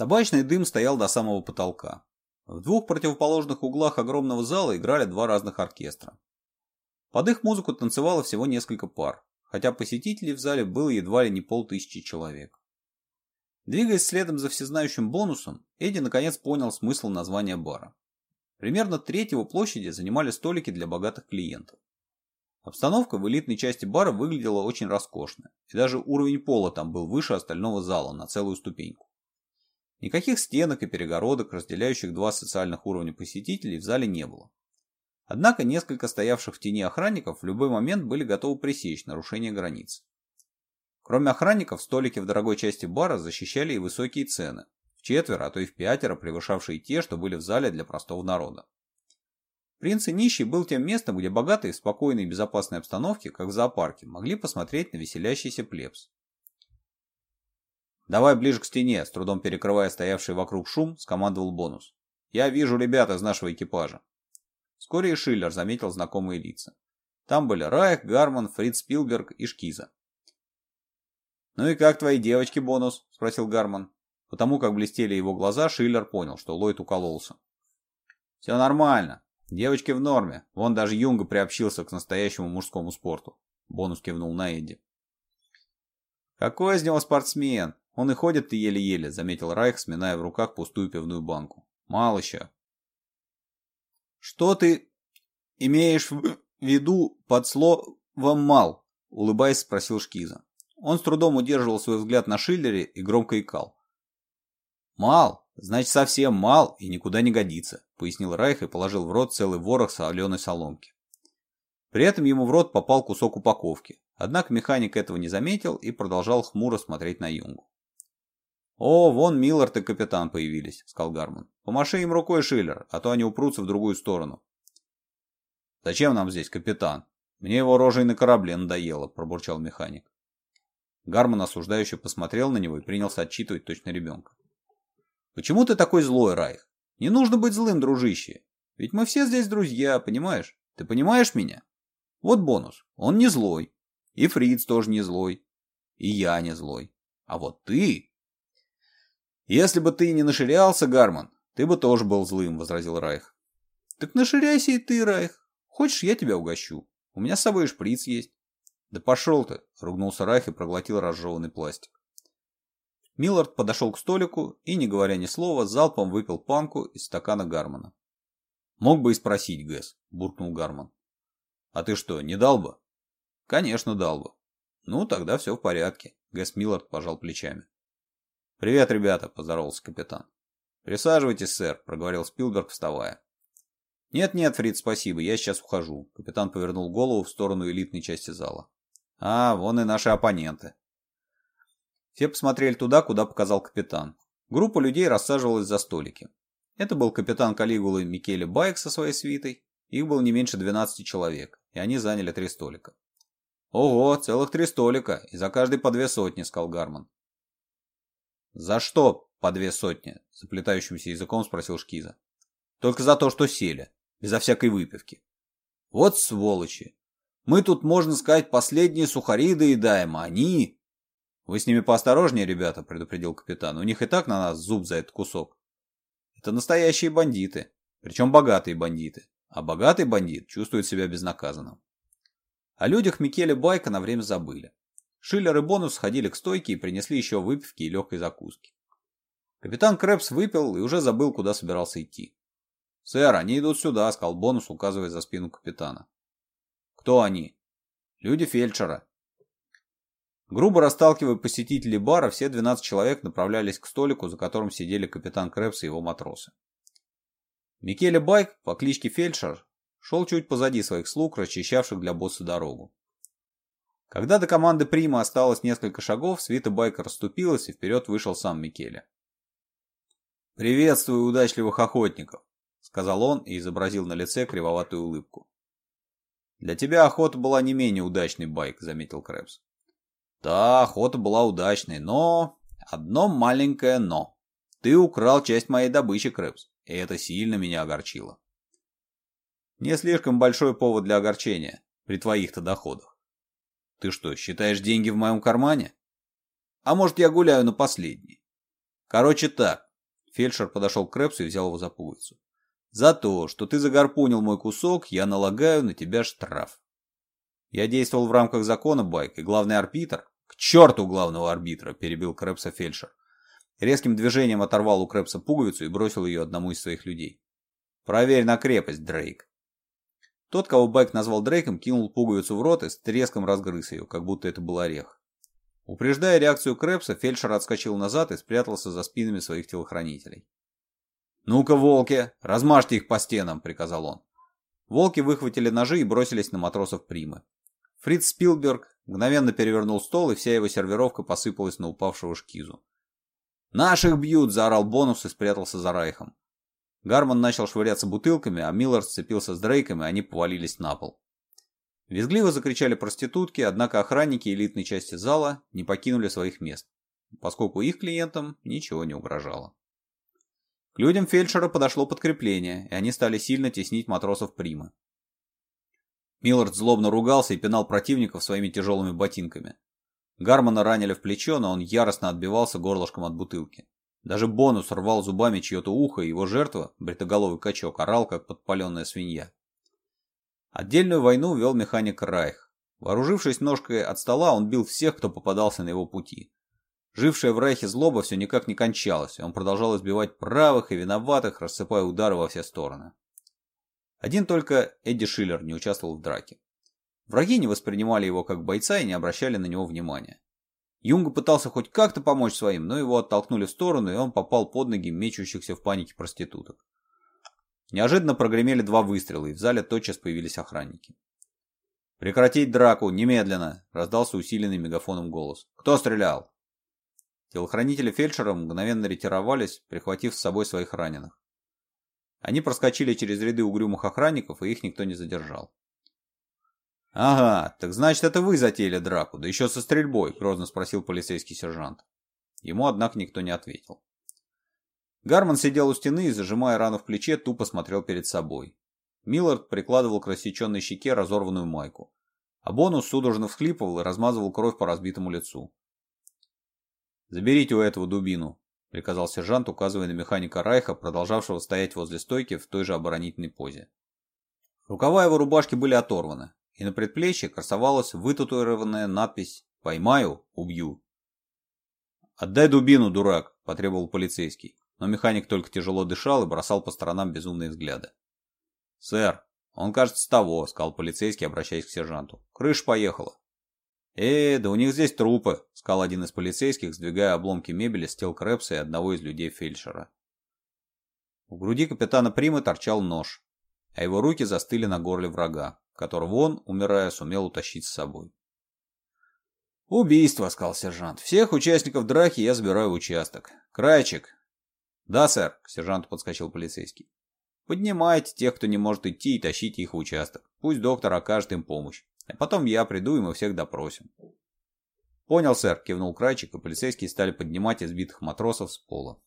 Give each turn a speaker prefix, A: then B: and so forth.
A: Табачный дым стоял до самого потолка. В двух противоположных углах огромного зала играли два разных оркестра. Под их музыку танцевало всего несколько пар, хотя посетителей в зале было едва ли не полтысячи человек. Двигаясь следом за всезнающим бонусом, Эдди наконец понял смысл названия бара. Примерно треть его площади занимали столики для богатых клиентов. Обстановка в элитной части бара выглядела очень роскошно, и даже уровень пола там был выше остального зала на целую ступеньку. Никаких стенок и перегородок, разделяющих два социальных уровня посетителей, в зале не было. Однако несколько стоявших в тени охранников в любой момент были готовы пресечь нарушение границ. Кроме охранников, столики в дорогой части бара защищали и высокие цены, в четверо, а то и в пятеро превышавшие те, что были в зале для простого народа. Принц и нищий был тем местом, где богатые в спокойной и безопасной обстановке, как в зоопарке, могли посмотреть на веселящийся плебс, «Давай ближе к стене», — с трудом перекрывая стоявший вокруг шум, скомандовал бонус. «Я вижу ребят из нашего экипажа». Вскоре и Шиллер заметил знакомые лица. Там были Райх, Гарман, Фрид Спилберг и Шкиза. «Ну и как твои девочки, бонус?» — спросил Гарман. Потому как блестели его глаза, Шиллер понял, что Ллойд укололся. «Все нормально. Девочки в норме. Вон даже Юнга приобщился к настоящему мужскому спорту». Бонус кивнул на Эдди. «Какой из него спортсмен?» Он и ходит-то еле-еле, заметил Райх, сминая в руках пустую пивную банку. Мало еще. Что ты имеешь в виду под словом «мал»? Улыбаясь, спросил Шкиза. Он с трудом удерживал свой взгляд на Шиллере и громко икал. «Мал, значит совсем мал и никуда не годится», пояснил Райх и положил в рот целый ворох соленой соломки. При этом ему в рот попал кусок упаковки. Однако механик этого не заметил и продолжал хмуро смотреть на Юнгу. «О, вон Миллард и капитан появились», — сказал Гармон. «Помаши им рукой, Шиллер, а то они упрутся в другую сторону». «Зачем нам здесь капитан? Мне его рожей на корабле надоело», — пробурчал механик. Гармон осуждающе посмотрел на него и принялся отчитывать точно ребенка. «Почему ты такой злой, Райх? Не нужно быть злым, дружище. Ведь мы все здесь друзья, понимаешь? Ты понимаешь меня? Вот бонус. Он не злой. И Фриц тоже не злой. И я не злой. А вот ты «Если бы ты не наширялся, Гарман, ты бы тоже был злым», — возразил Райх. «Так наширяйся и ты, Райх. Хочешь, я тебя угощу. У меня с собой шприц есть». «Да пошел ты!» — ругнулся Райх и проглотил разжеванный пластик. Миллард подошел к столику и, не говоря ни слова, залпом выпил панку из стакана Гармана. «Мог бы и спросить, Гэс», — буркнул Гарман. «А ты что, не дал бы?» «Конечно, дал бы». «Ну, тогда все в порядке», — Гэс Миллард пожал плечами. «Привет, ребята!» – поздоровался капитан. «Присаживайтесь, сэр», – проговорил Спилберг, вставая. «Нет-нет, Фрид, спасибо, я сейчас ухожу». Капитан повернул голову в сторону элитной части зала. «А, вон и наши оппоненты». Все посмотрели туда, куда показал капитан. Группа людей рассаживалась за столики. Это был капитан Калигулы Микеле Байк со своей свитой. Их было не меньше 12 человек, и они заняли три столика. «Ого, целых три столика, и за каждый по две сотни», — сказал Гарман. «За что по две сотни?» – заплетающимся языком спросил Шкиза. «Только за то, что сели, безо всякой выпивки». «Вот сволочи! Мы тут, можно сказать, последние сухари доедаем, а они...» «Вы с ними поосторожнее, ребята», – предупредил капитан. «У них и так на нас зуб за этот кусок». «Это настоящие бандиты, причем богатые бандиты, а богатый бандит чувствует себя безнаказанным». О людях Микеле Байка на время забыли. Шиллер и Бонус сходили к стойке и принесли еще выпивки и легкой закуски. Капитан Крэпс выпил и уже забыл, куда собирался идти. «Сэр, они идут сюда», — сказал Бонус, указывая за спину капитана. «Кто они?» «Люди фельдшера». Грубо расталкивая посетителей бара, все 12 человек направлялись к столику, за которым сидели капитан Крэпс и его матросы. Микеле Байк по кличке Фельдшер шел чуть позади своих слуг, расчищавших для босса дорогу. Когда до команды Прима осталось несколько шагов, свита Байка расступилась и вперед вышел сам Микеле. «Приветствую удачливых охотников», — сказал он и изобразил на лице кривоватую улыбку. «Для тебя охота была не менее удачной, Байк», — заметил Крэпс. «Да, охота была удачной, но... Одно маленькое но. Ты украл часть моей добычи, Крэпс, и это сильно меня огорчило». «Не слишком большой повод для огорчения при твоих-то доходах. Ты что, считаешь деньги в моем кармане? А может, я гуляю на последний? Короче так. Фельдшер подошел к Крэпсу и взял его за пуговицу. За то, что ты загорпунил мой кусок, я налагаю на тебя штраф. Я действовал в рамках закона, Байк, и главный арбитр... К черту главного арбитра, перебил Крэпса фельдшер. Резким движением оторвал у Крэпса пуговицу и бросил ее одному из своих людей. Проверь на крепость, Дрейк. Тот, кого Байк назвал Дрейком, кинул пуговицу в рот и с треском разгрыз ее, как будто это был орех. Упреждая реакцию Крэпса, фельдшер отскочил назад и спрятался за спинами своих телохранителей. «Ну-ка, волки, размажьте их по стенам!» – приказал он. Волки выхватили ножи и бросились на матросов Примы. Фриц Спилберг мгновенно перевернул стол, и вся его сервировка посыпалась на упавшего шкизу. «Наших бьют!» – заорал Бонус и спрятался за Райхом. Гарман начал швыряться бутылками, а Миллар сцепился с Дрейками, и они повалились на пол. Визгливо закричали проститутки, однако охранники элитной части зала не покинули своих мест, поскольку их клиентам ничего не угрожало. К людям фельдшера подошло подкрепление, и они стали сильно теснить матросов Примы. Миллард злобно ругался и пинал противников своими тяжелыми ботинками. Гармона ранили в плечо, но он яростно отбивался горлышком от бутылки. Даже бонус рвал зубами чье-то ухо, и его жертва, бритоголовый качок, орал, как подпаленная свинья. Отдельную войну вел механик Райх. Вооружившись ножкой от стола, он бил всех, кто попадался на его пути. Жившая в Райхе злоба все никак не кончалась, и он продолжал избивать правых и виноватых, рассыпая удары во все стороны. Один только Эдди Шиллер не участвовал в драке. Враги не воспринимали его как бойца и не обращали на него внимания. Юнга пытался хоть как-то помочь своим, но его оттолкнули в сторону, и он попал под ноги мечущихся в панике проституток. Неожиданно прогремели два выстрела, и в зале тотчас появились охранники. «Прекратить драку! Немедленно!» – раздался усиленный мегафоном голос. «Кто стрелял?» Телохранители фельдшера мгновенно ретировались, прихватив с собой своих раненых. Они проскочили через ряды угрюмых охранников, и их никто не задержал. «Ага, так значит, это вы затеяли драку, да еще со стрельбой», — грозно спросил полицейский сержант. Ему, однако, никто не ответил. Гарман сидел у стены и, зажимая рану в плече, тупо смотрел перед собой. Миллард прикладывал к рассеченной щеке разорванную майку. А Бонус судорожно всхлипывал и размазывал кровь по разбитому лицу. «Заберите у этого дубину», — приказал сержант, указывая на механика Райха, продолжавшего стоять возле стойки в той же оборонительной позе. Рукава его рубашки были оторваны и на предплечье красовалась вытатуированная надпись «Поймаю, убью». «Отдай дубину, дурак!» – потребовал полицейский, но механик только тяжело дышал и бросал по сторонам безумные взгляды. «Сэр, он, кажется, того», – сказал полицейский, обращаясь к сержанту. «Крыша поехала». «Э, да у них здесь трупы», – сказал один из полицейских, сдвигая обломки мебели с тел Крэпса и одного из людей фельдшера. В груди капитана Прима торчал нож, а его руки застыли на горле врага которого он, умирая, сумел утащить с собой. «Убийство», — сказал сержант. «Всех участников драки я забираю в участок. Крайчик!» «Да, сэр», — к сержанту подскочил полицейский. «Поднимайте тех, кто не может идти, и тащите их в участок. Пусть доктор окажет им помощь. А потом я приду, и мы всех допросим». «Понял, сэр», — кивнул Крайчик, и полицейские стали поднимать избитых матросов с пола.